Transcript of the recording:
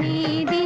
होंगी